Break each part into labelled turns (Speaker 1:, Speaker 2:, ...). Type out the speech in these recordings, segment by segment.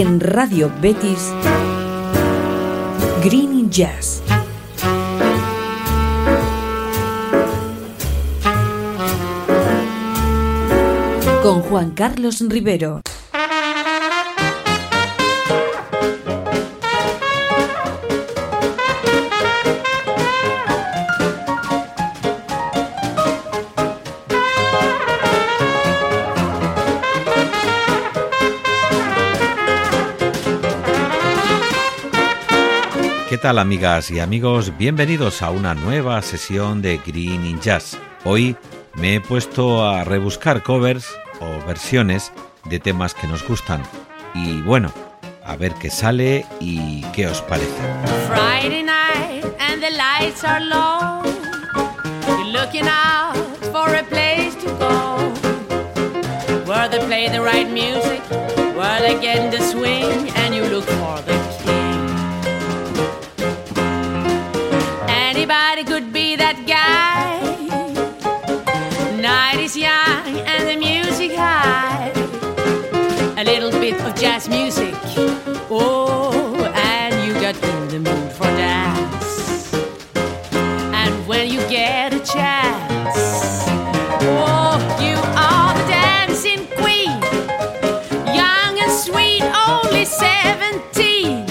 Speaker 1: En Radio Betis, Green Jazz. Con Juan Carlos Rivero.
Speaker 2: ¿Qué tal amigas y amigos? Bienvenidos a una nueva sesión de Green in Jazz. Hoy me he puesto a rebuscar covers o versiones de temas que nos gustan. Y bueno, a ver qué sale y qué os parece.
Speaker 3: Friday night and the lights are low. You're looking out for a place to go. Where they play the right music, where they get the swing, and Bit of jazz music. Oh, and you got in the mood for dance. And when you get a chance, oh, you are the dancing queen. Young and sweet, only 17.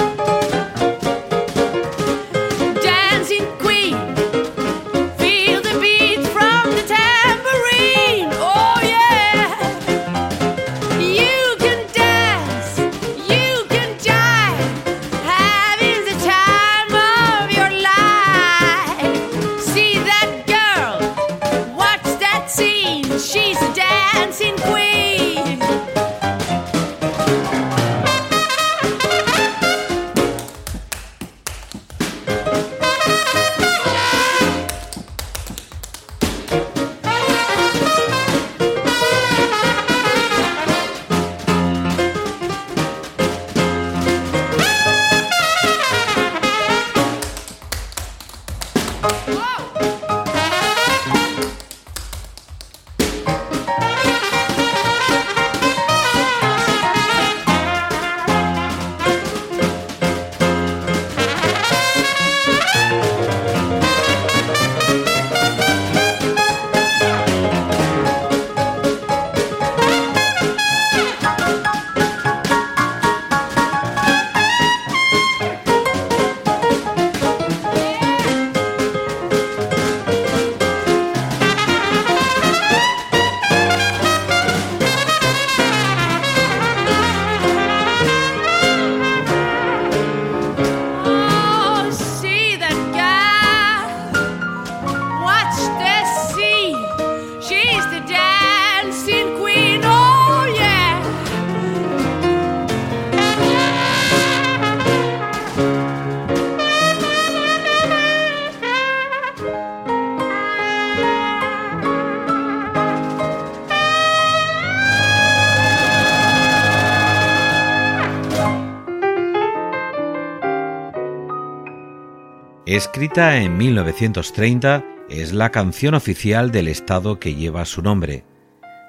Speaker 2: Escrita en 1930, es la canción oficial del estado que lleva su nombre.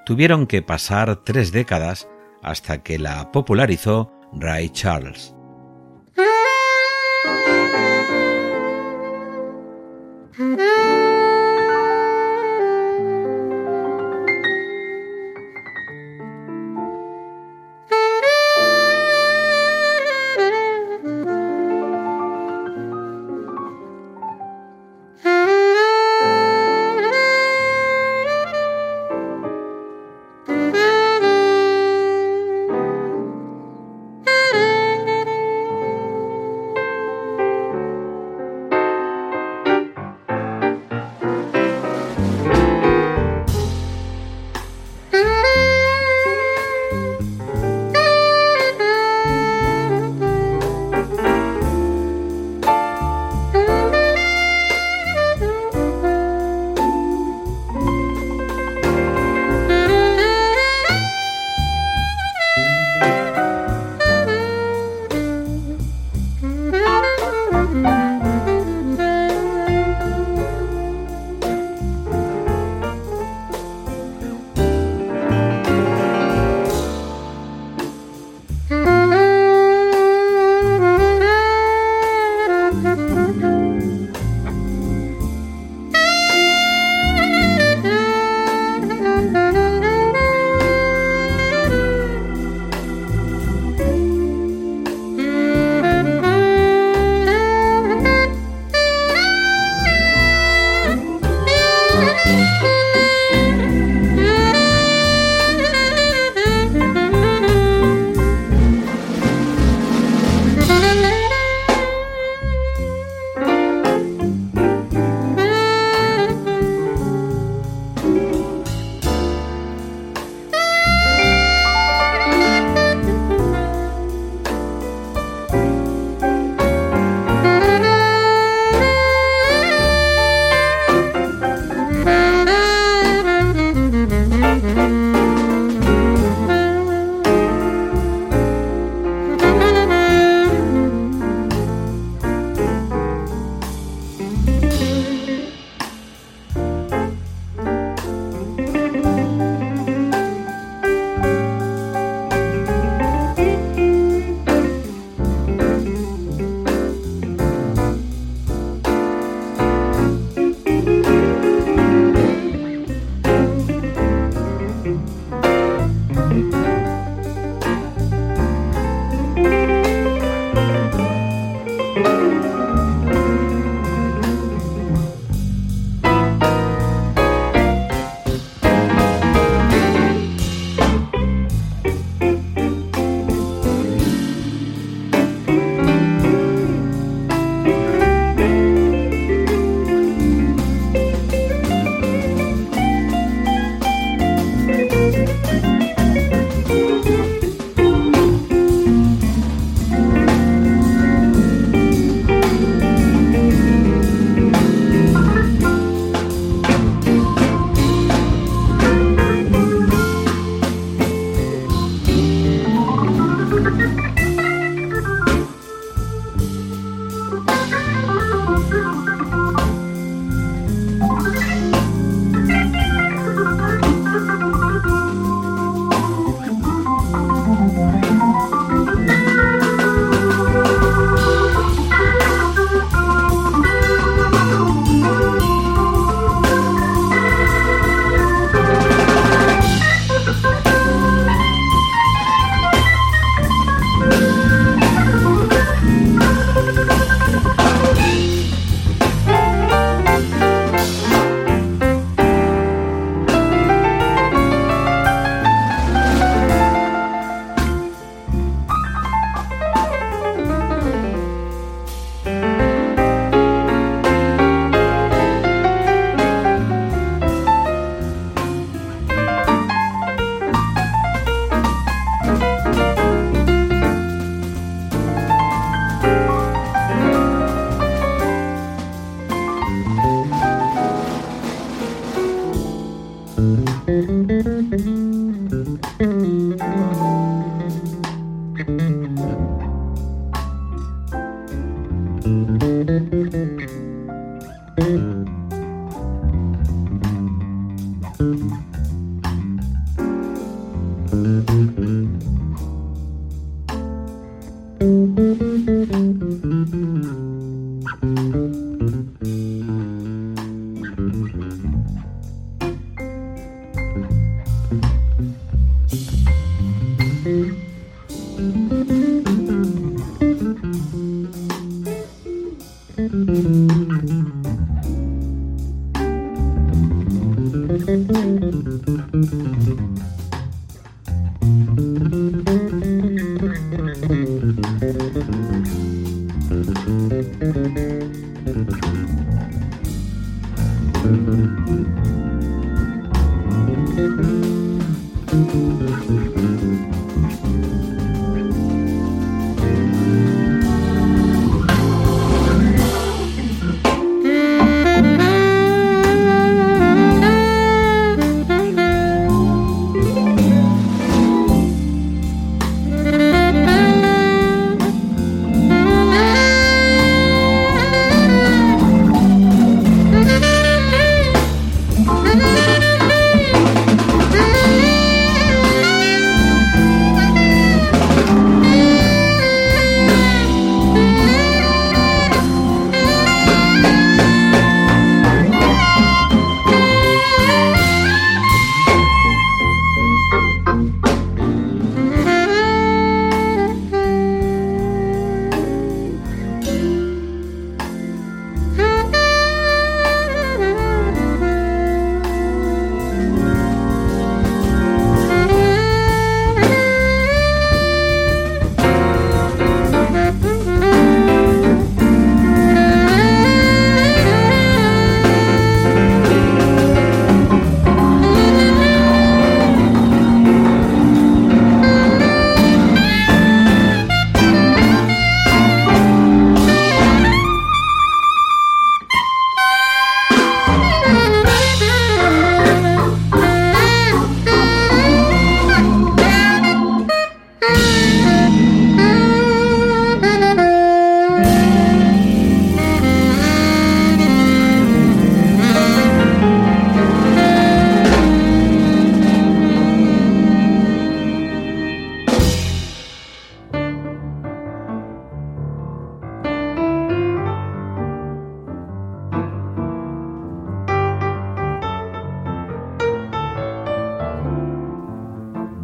Speaker 2: Tuvieron que pasar tres décadas hasta que la popularizó Ray Charles. Mm.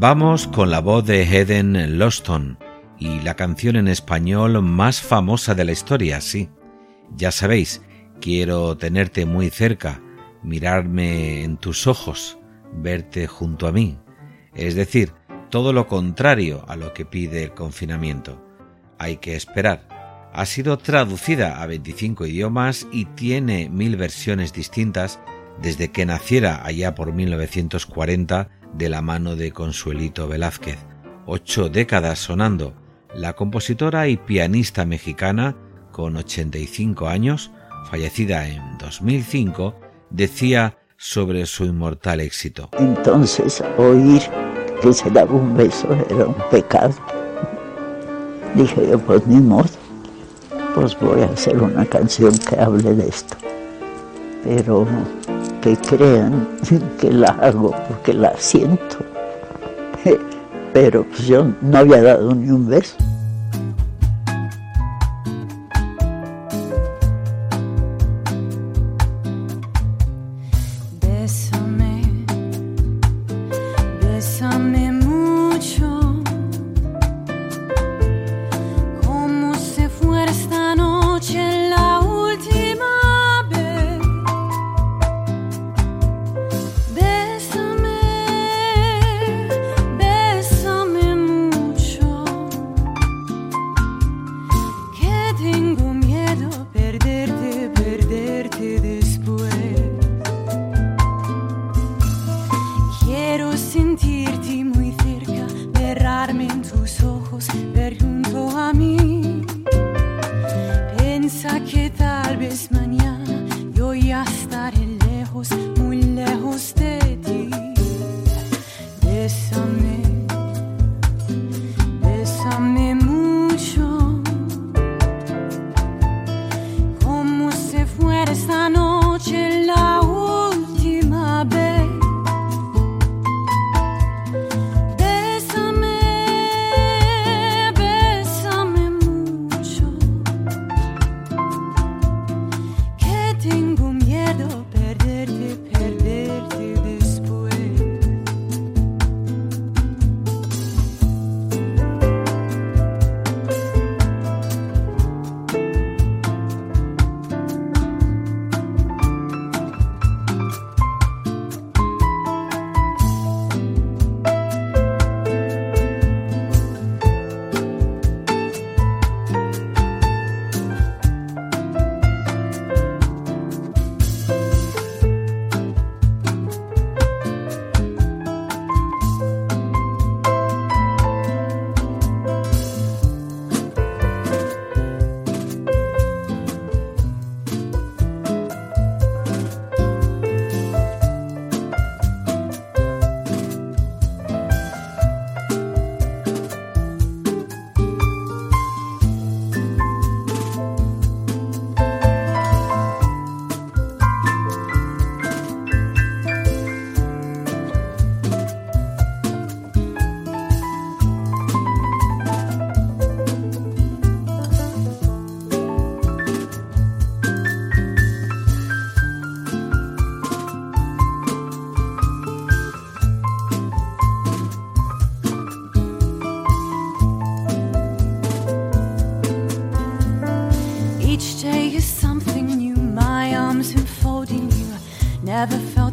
Speaker 2: Vamos con la voz de Eden Loston y la canción en español más famosa de la historia, sí. Ya sabéis, quiero tenerte muy cerca, mirarme en tus ojos, verte junto a mí. Es decir, todo lo contrario a lo que pide el confinamiento. Hay que esperar. Ha sido traducida a 25 idiomas y tiene mil versiones distintas desde que naciera allá por 1940 de la mano de Consuelito Velázquez. Ocho décadas sonando. La compositora y pianista mexicana, con 85 años, fallecida en 2005, decía sobre su inmortal éxito.
Speaker 4: Entonces oír que se daba un beso era un pecado. Dije yo, pues ni modo, pues voy a hacer una canción que hable de esto. Pero que crean que la hago porque la siento. Pero pues yo no había dado ni un beso.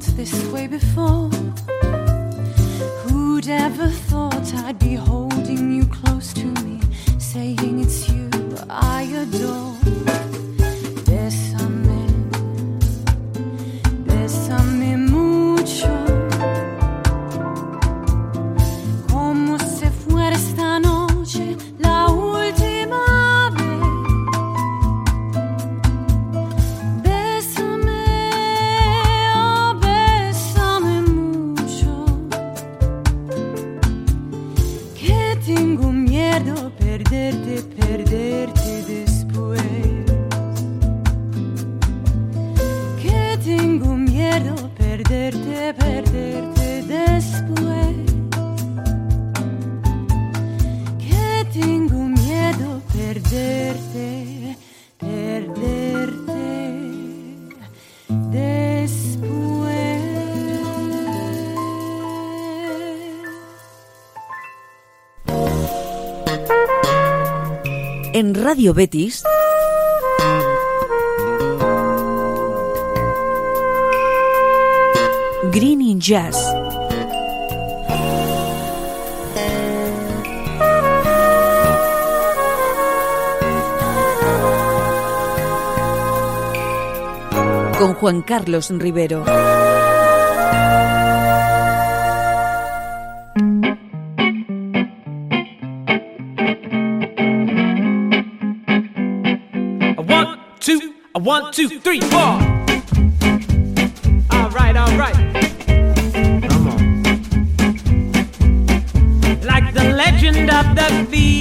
Speaker 5: felt this way before. Who'd ever thought I'd be holding you close to me, saying it's you I adore?
Speaker 6: Radio Betis. Green in Jazz. Con Juan Carlos Rivero.
Speaker 3: One, two, three, four. All right, all right. Come on. Like the legend of the beast.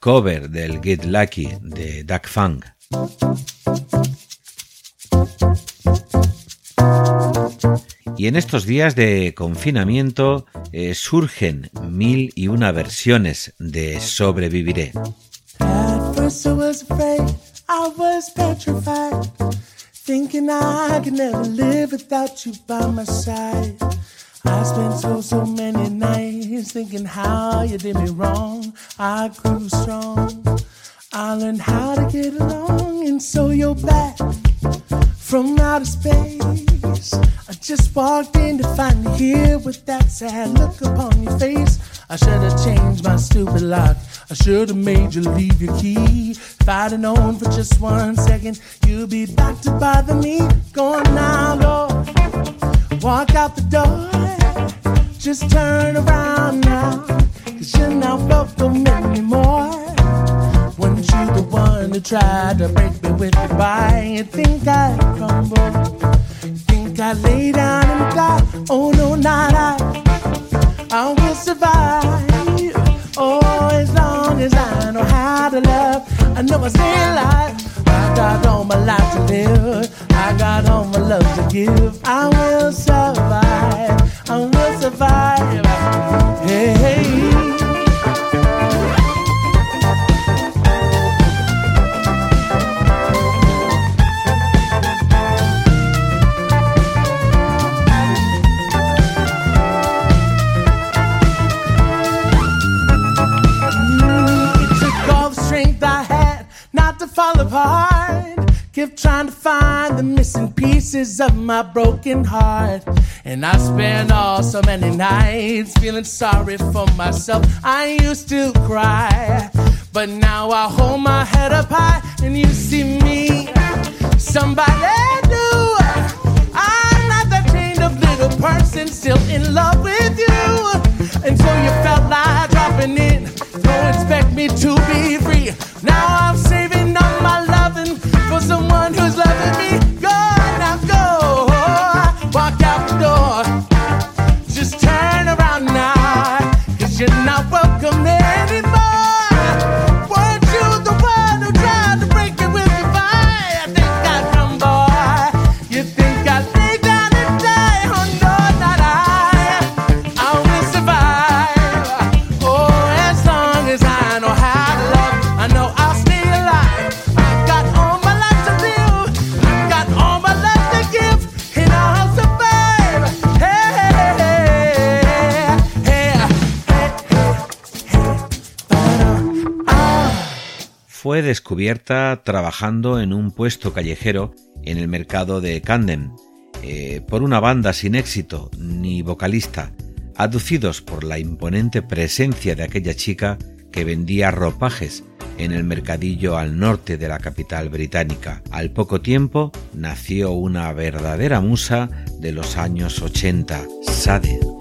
Speaker 2: Cover del Get Lucky de Duck Funk. Y en estos días de confinamiento eh, surgen mil y una versiones de Sobreviviré.
Speaker 7: I spent so, so many nights thinking how you did me wrong. I grew strong. I learned how to get along, and so you're back from outer space. I just walked in to find you here with that sad look upon your face. I should have changed my stupid lock. I should have made you leave your key. If I'd have known for just one second, you'd be back to bother me. Going now, Lord. Walk out the door. Just turn around now. Cause you're not welcome anymore. Weren't you the one who tried to break me with goodbye? You think I'd crumble? You think I'd lay down and die? Oh no, not I. I will survive. Oh, as long as I know how to love, I know I stay alive. I got all my life to live. I got all my love to give. I will survive. I will survive. Hey, pieces of my broken heart. And I spent all so many nights feeling sorry for myself. I used to cry, but now I hold my head up high and you see me. Somebody new. I'm not that chained up little person still in love with you. And so you felt like dropping in. Don't expect me to be free. Now I'm saving all my loving for someone who's loving me.
Speaker 2: Descubierta trabajando en un puesto callejero en el mercado de Camden eh, por una banda sin éxito ni vocalista, aducidos por la imponente presencia de aquella chica que vendía ropajes en el mercadillo al norte de la capital británica. Al poco tiempo nació una verdadera musa de los años 80, Sade.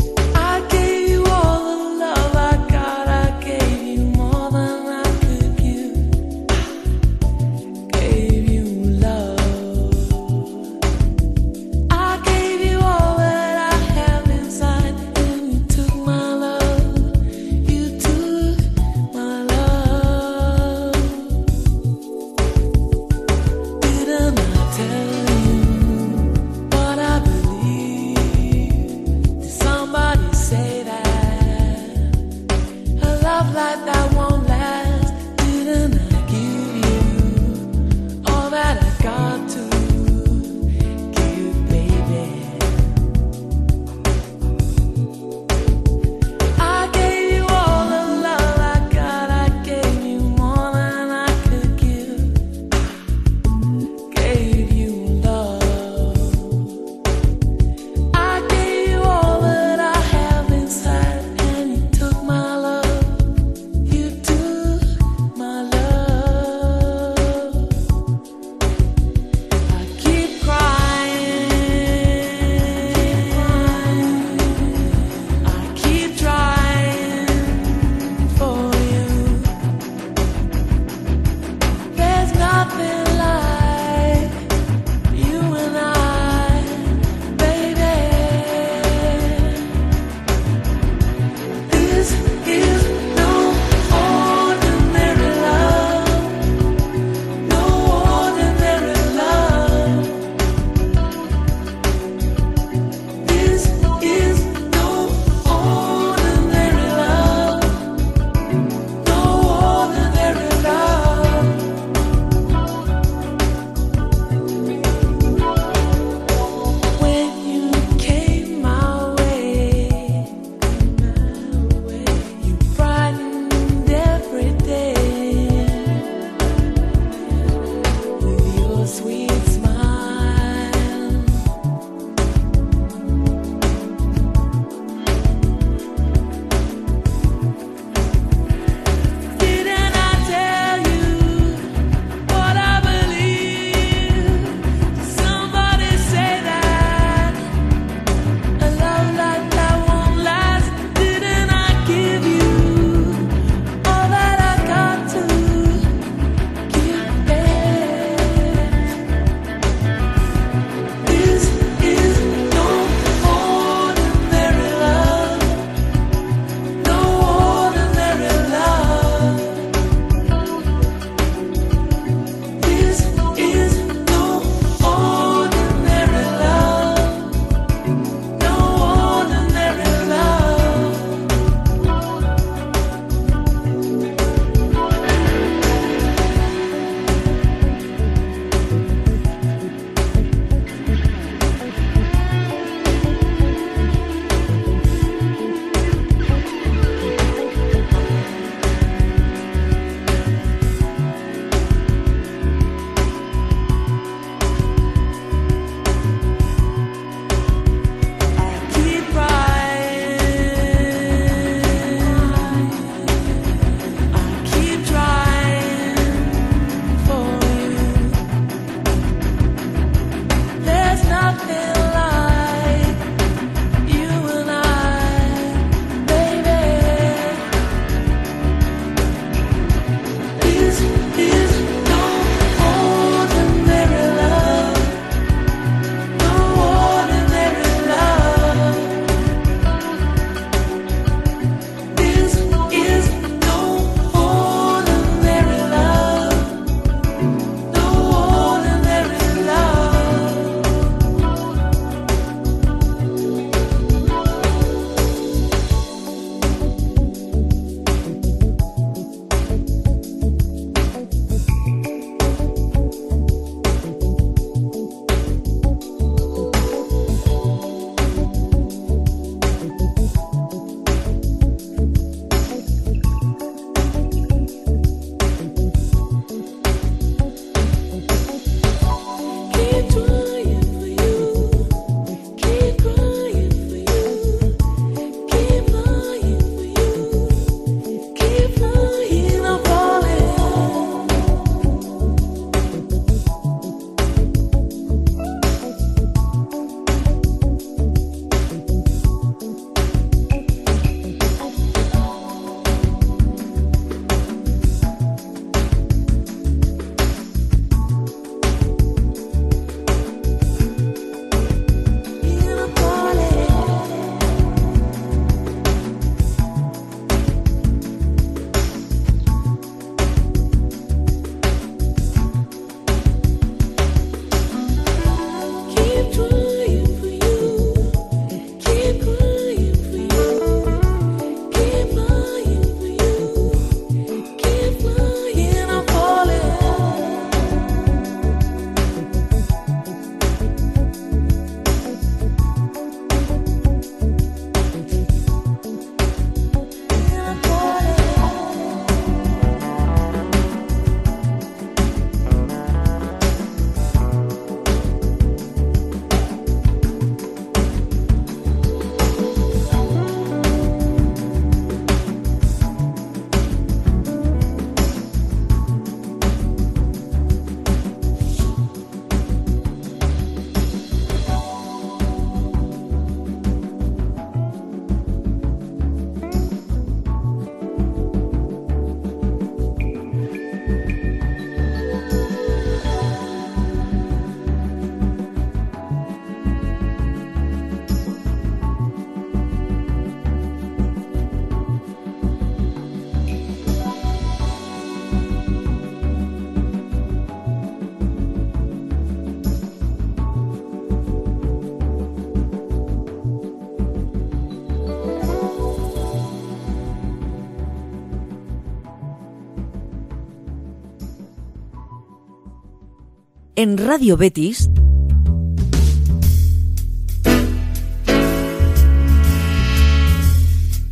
Speaker 6: en Radio Betis.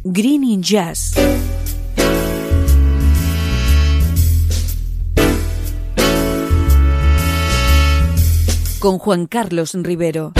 Speaker 6: Green in Jazz. Con Juan Carlos Rivero.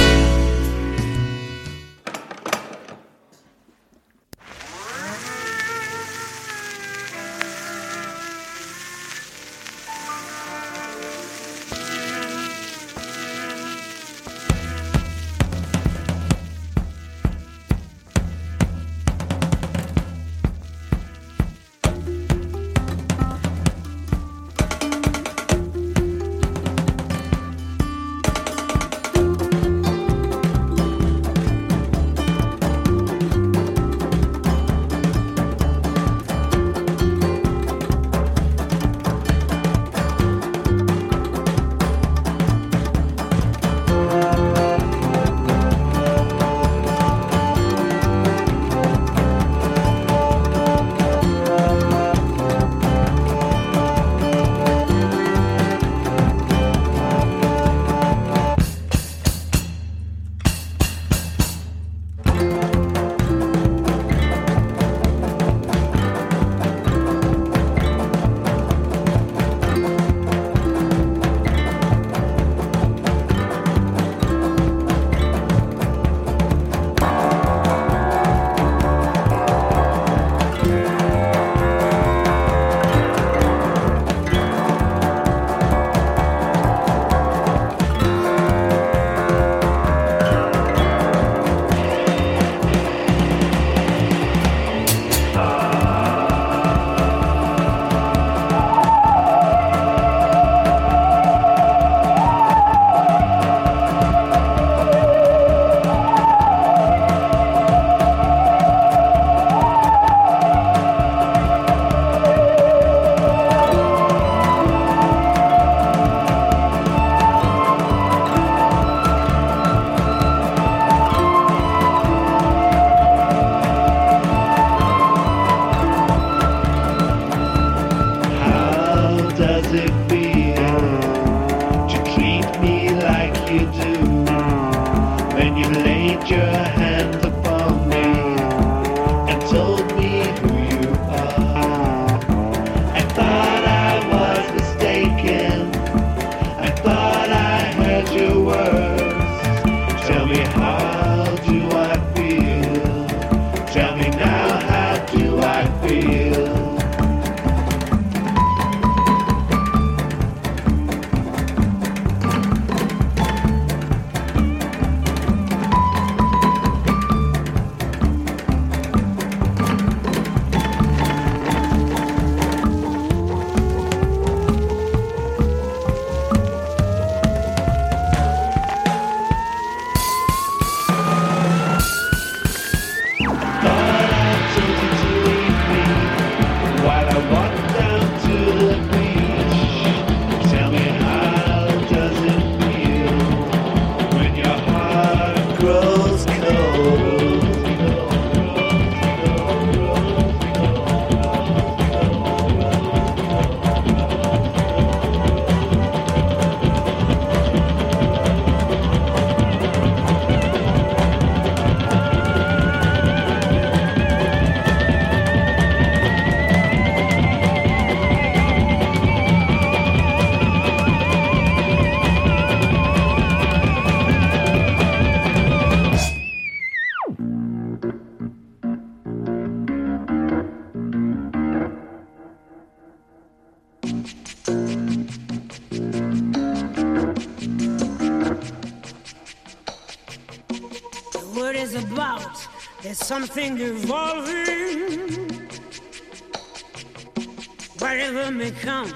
Speaker 8: Whatever may come,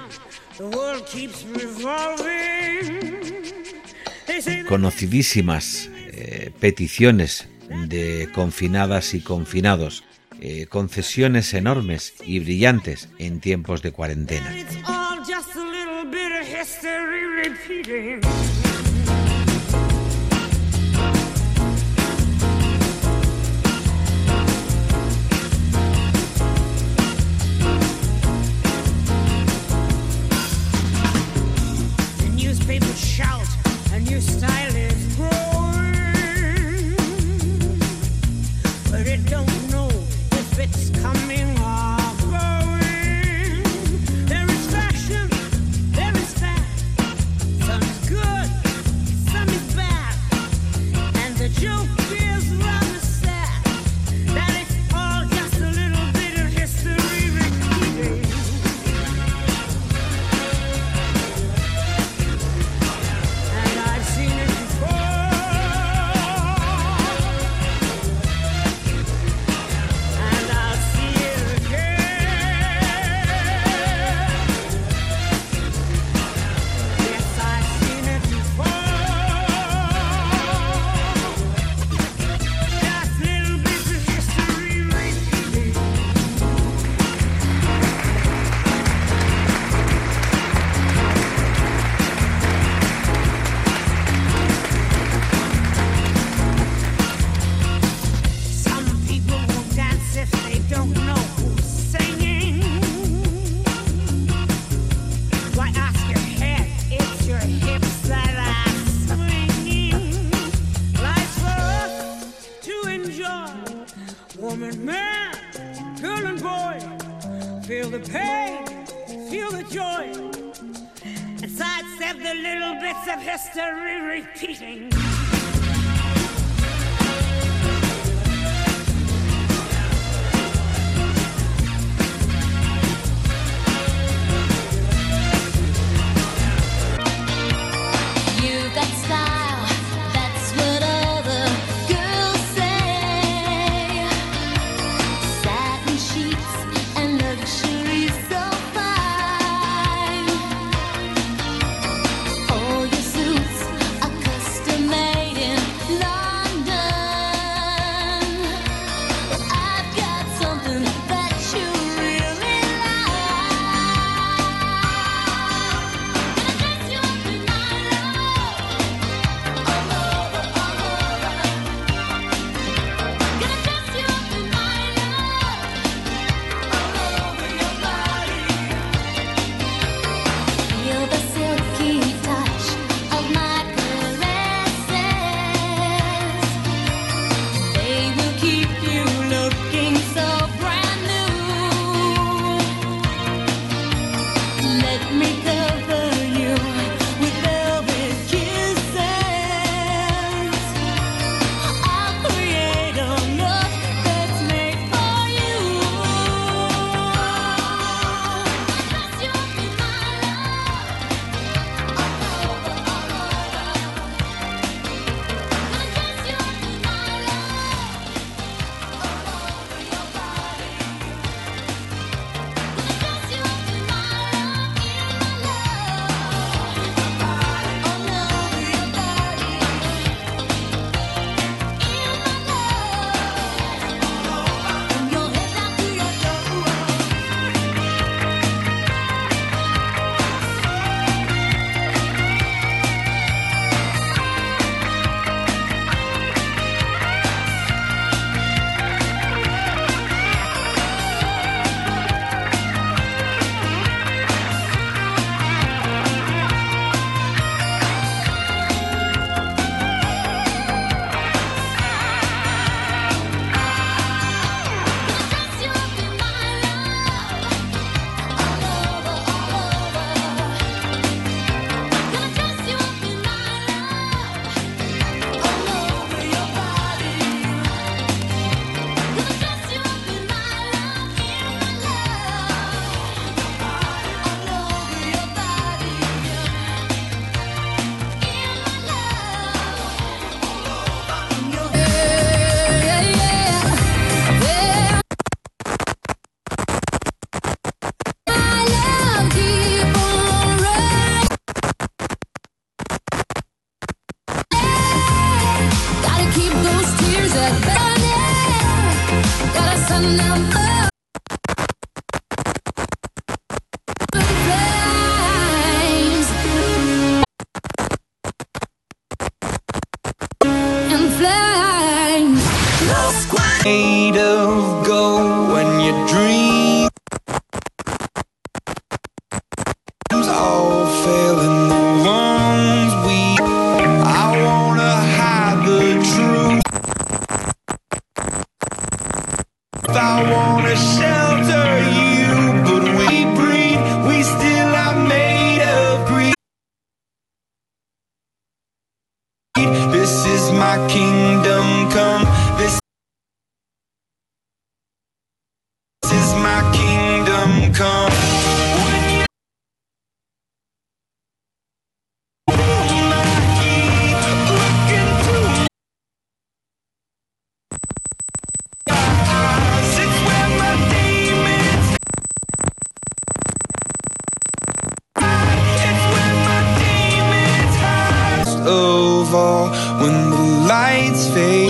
Speaker 8: the world keeps revolving.
Speaker 2: Conocidísimas eh, peticiones de confinadas y confinados, eh, concesiones enormes y brillantes en tiempos de cuarentena.
Speaker 9: Over when the lights fade,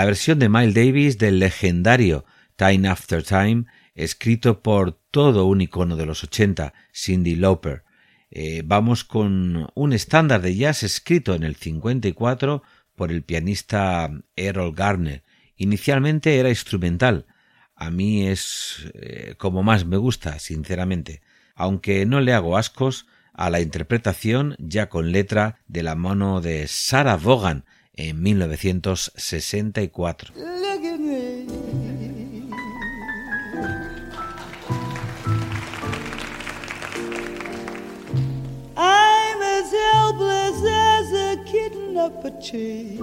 Speaker 2: la versión de Miles Davis del legendario Time After Time, escrito por todo un icono de los 80, Cindy Lauper. Eh, vamos con un estándar de jazz escrito en el 54 por el pianista Errol Garner. Inicialmente era instrumental. A mí es eh, como más me gusta, sinceramente, aunque no le hago ascos a la interpretación ya con letra de la mano de Sarah Vaughan en 1964.
Speaker 10: Look at me. I'm as helpless as a kitten up a tree.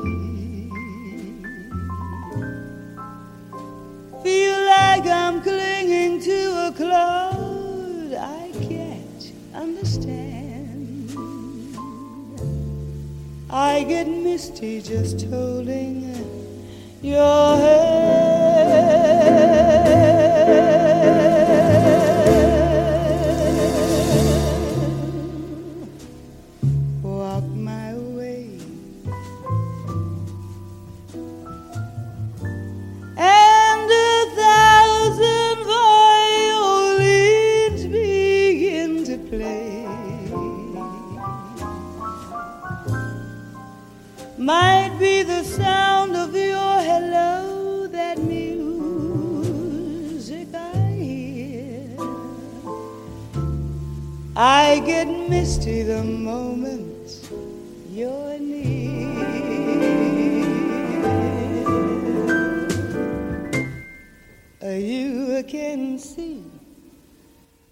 Speaker 10: Feel like I'm clinging to a cloud I get misty just holding your hand. Might be the sound of your hello, that music I hear. I get misty the moment you're near. You can see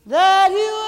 Speaker 10: that you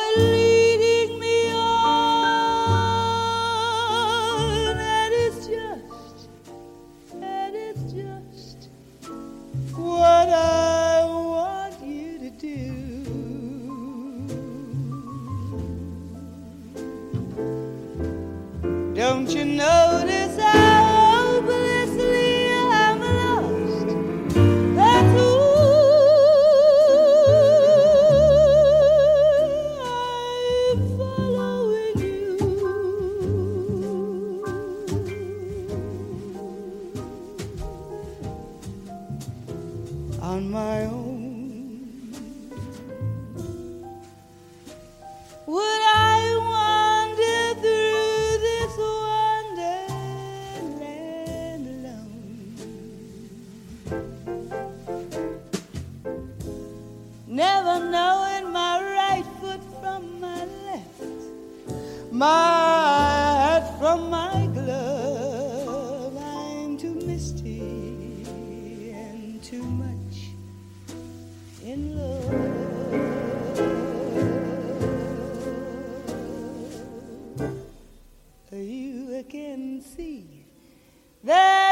Speaker 10: look and see. that.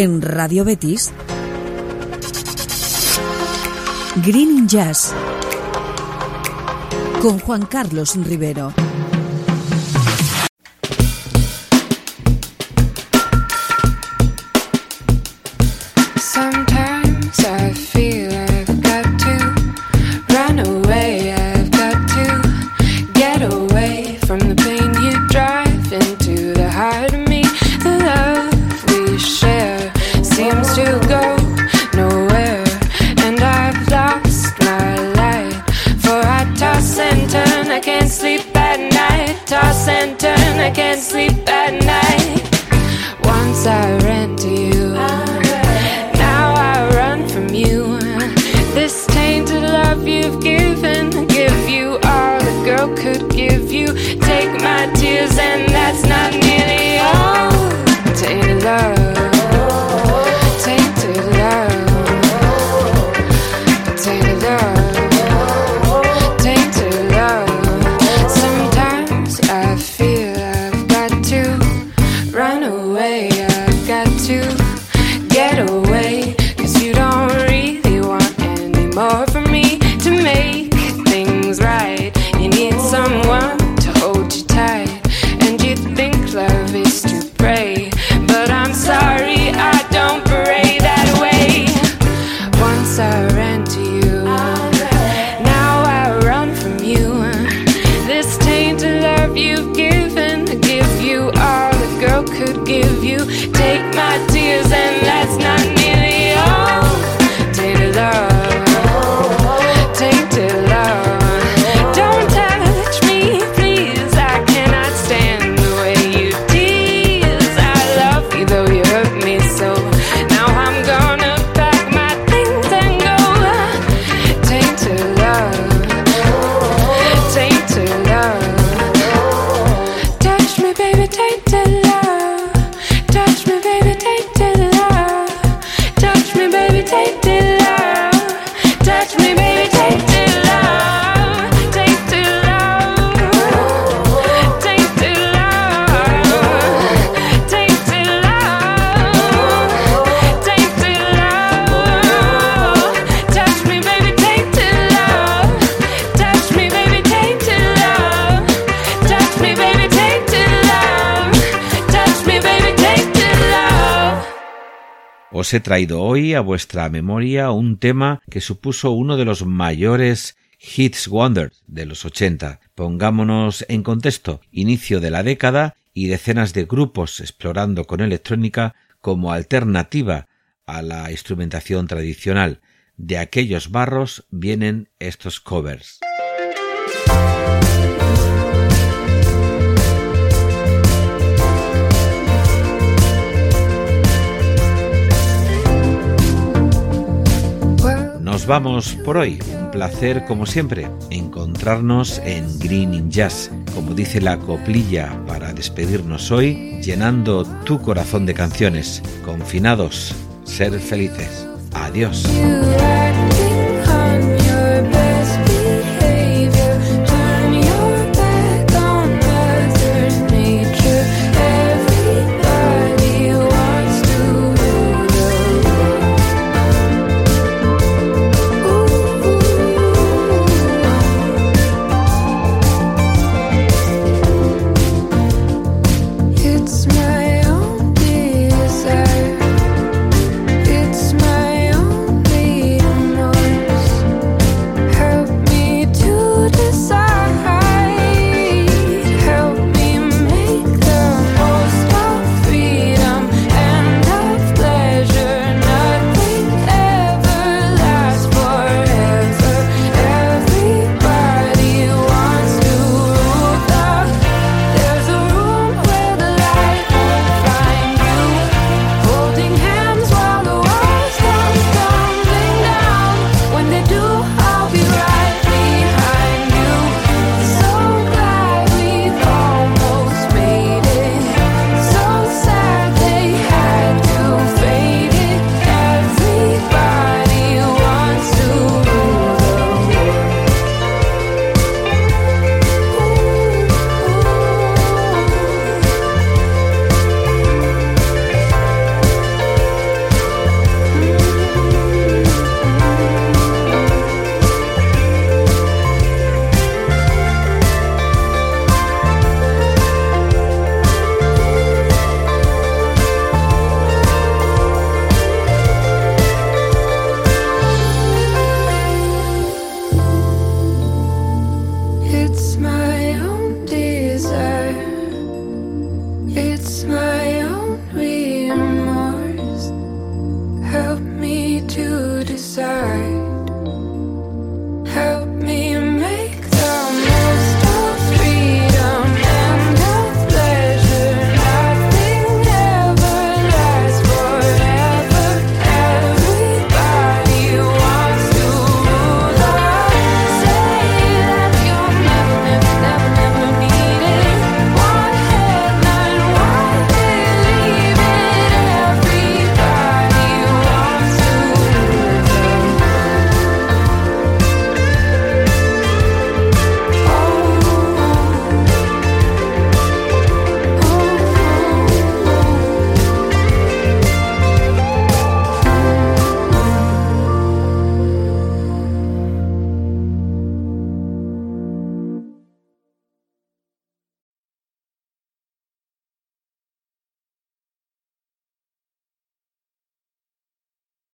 Speaker 6: en Radio Betis. Green Jazz con Juan Carlos Rivero.
Speaker 11: more for me.
Speaker 2: he traído hoy a vuestra memoria un tema que supuso uno de los mayores hits wonder de los 80. Pongámonos en contexto, inicio de la década y decenas de grupos explorando con electrónica como alternativa a la instrumentación tradicional. De aquellos barros vienen estos covers. Nos vamos por hoy. Un placer, como siempre, encontrarnos en Green in Jazz, como dice la coplilla para despedirnos hoy, llenando tu corazón de canciones. Confinados, ser felices. Adiós.